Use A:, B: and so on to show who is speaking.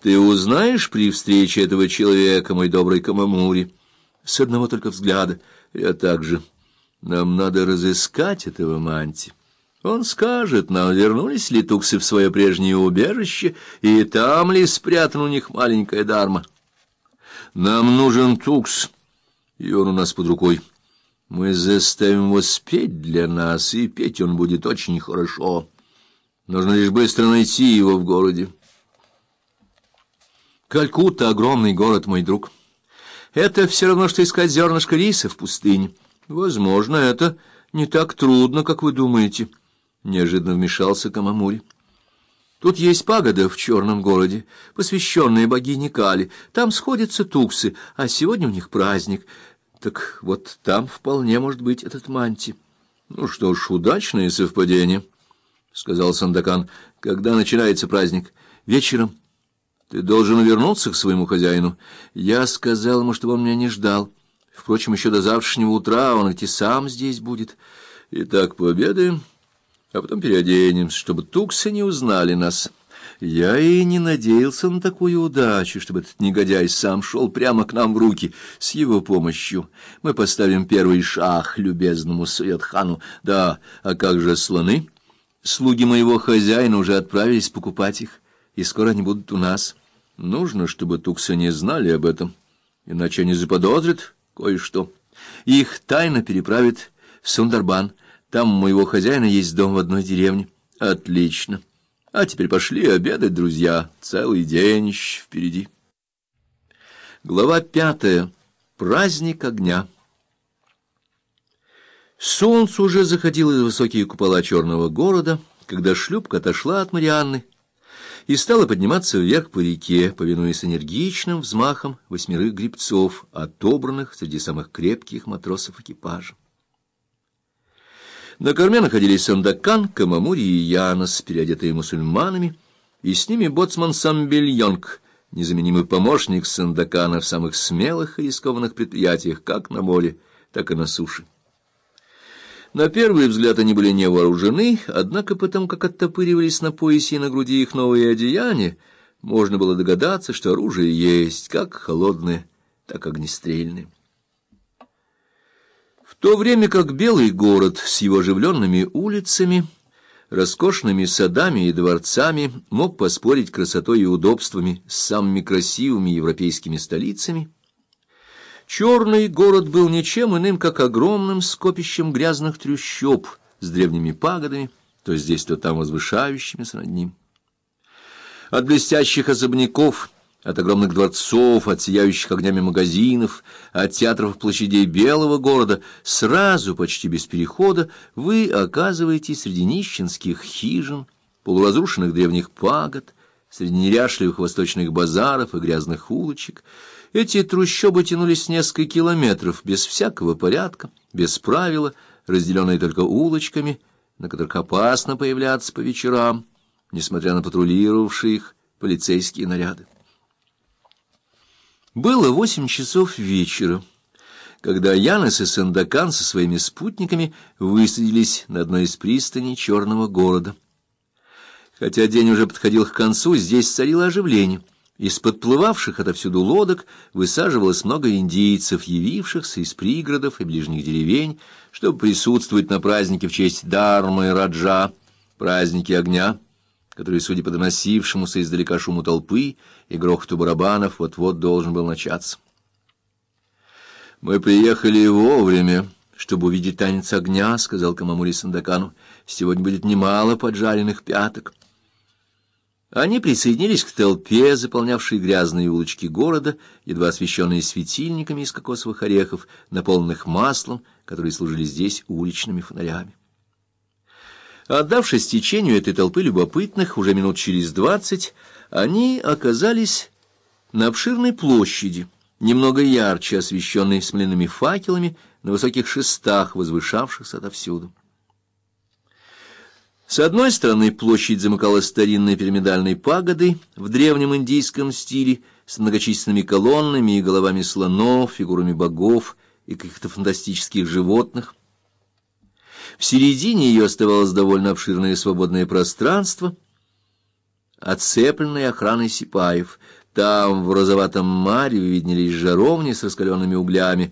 A: Ты узнаешь при встрече этого человека, мой добрый Камамури? С одного только взгляда. Я также. Нам надо разыскать этого Манти. Он скажет нам, вернулись ли туксы в свое прежнее убежище, и там ли спрятан у них маленькая дарма. Нам нужен тукс, и он у нас под рукой. Мы заставим его спеть для нас, и петь он будет очень хорошо. Нужно лишь быстро найти его в городе. Калькутта — огромный город, мой друг. Это все равно, что искать зернышко риса в пустыне. Возможно, это не так трудно, как вы думаете. Неожиданно вмешался Камамури. Тут есть пагода в черном городе, посвященная богине Кали. Там сходятся туксы, а сегодня у них праздник. Так вот там вполне может быть этот манти. Ну что ж, удачное совпадение, — сказал Сандакан. Когда начинается праздник? Вечером. Ты должен вернуться к своему хозяину. Я сказал ему, чтобы он меня не ждал. Впрочем, еще до завтрашнего утра он ведь и сам здесь будет. Итак, пообедаем, а потом переоденемся, чтобы туксы не узнали нас». Я и не надеялся на такую удачу, чтобы этот негодяй сам шел прямо к нам в руки. С его помощью мы поставим первый шаг любезному Суетхану. Да, а как же слоны? Слуги моего хозяина уже отправились покупать их, и скоро они будут у нас. Нужно, чтобы туксы не знали об этом, иначе они заподозрят кое-что. Их тайно переправят в Сундарбан. Там у моего хозяина есть дом в одной деревне. Отлично. А теперь пошли обедать, друзья. Целый день еще впереди. Глава пятая. Праздник огня. Солнце уже заходило из высокие купола черного города, когда шлюпка отошла от Марианны и стала подниматься вверх по реке, повинуясь энергичным взмахом восьмерых грибцов, отобранных среди самых крепких матросов экипажа. На корме находились Сандакан, Камамури и Янос, переодетые мусульманами, и с ними боцман Самбельонг, незаменимый помощник Сандакана в самых смелых и рискованных предприятиях, как на море, так и на суше. На первый взгляд они были не вооружены, однако потому, как оттопыривались на поясе и на груди их новые одеяния, можно было догадаться, что оружие есть, как холодное, так и огнестрельное то время как Белый город с его оживленными улицами, роскошными садами и дворцами мог поспорить красотой и удобствами с самыми красивыми европейскими столицами, черный город был ничем иным, как огромным скопищем грязных трущоб с древними пагодами, то здесь, то там возвышающимися над ним. От блестящих особняков — от огромных дворцов, от сияющих огнями магазинов, от театров площадей белого города, сразу, почти без перехода, вы оказываетесь среди нищенских хижин, полуразрушенных древних пагод, среди неряшливых восточных базаров и грязных улочек. Эти трущобы тянулись несколько километров, без всякого порядка, без правила, разделенные только улочками, на которых опасно появляться по вечерам, несмотря на патрулировавшие их полицейские наряды. Было восемь часов вечера, когда Янес и Сандакан со своими спутниками высадились на одной из пристаней черного города. Хотя день уже подходил к концу, здесь царило оживление. Из подплывавших отовсюду лодок высаживалось много индейцев, явившихся из пригородов и ближних деревень, чтобы присутствовать на празднике в честь Дармы и Раджа, празднике огня который, судя по доносившемуся издалека шуму толпы и грохоту барабанов, вот-вот должен был начаться. «Мы приехали вовремя, чтобы увидеть танец огня», — сказал Камамури Сандакану. «Сегодня будет немало поджаренных пяток». Они присоединились к толпе, заполнявшей грязные улочки города, едва освещенные светильниками из кокосовых орехов, наполненных маслом, которые служили здесь уличными фонарями. Отдавшись течению этой толпы любопытных, уже минут через двадцать, они оказались на обширной площади, немного ярче освещенной смоляными факелами на высоких шестах, возвышавшихся отовсюду. С одной стороны площадь замыкала старинной пирамидальной пагодой в древнем индийском стиле с многочисленными колоннами и головами слонов, фигурами богов и каких-то фантастических животных, в середине ее оставалось довольно обширное свободное пространство, оцепленной охраной сипаев. Там, в розоватом маре, виднелись жаровни с раскаленными углями,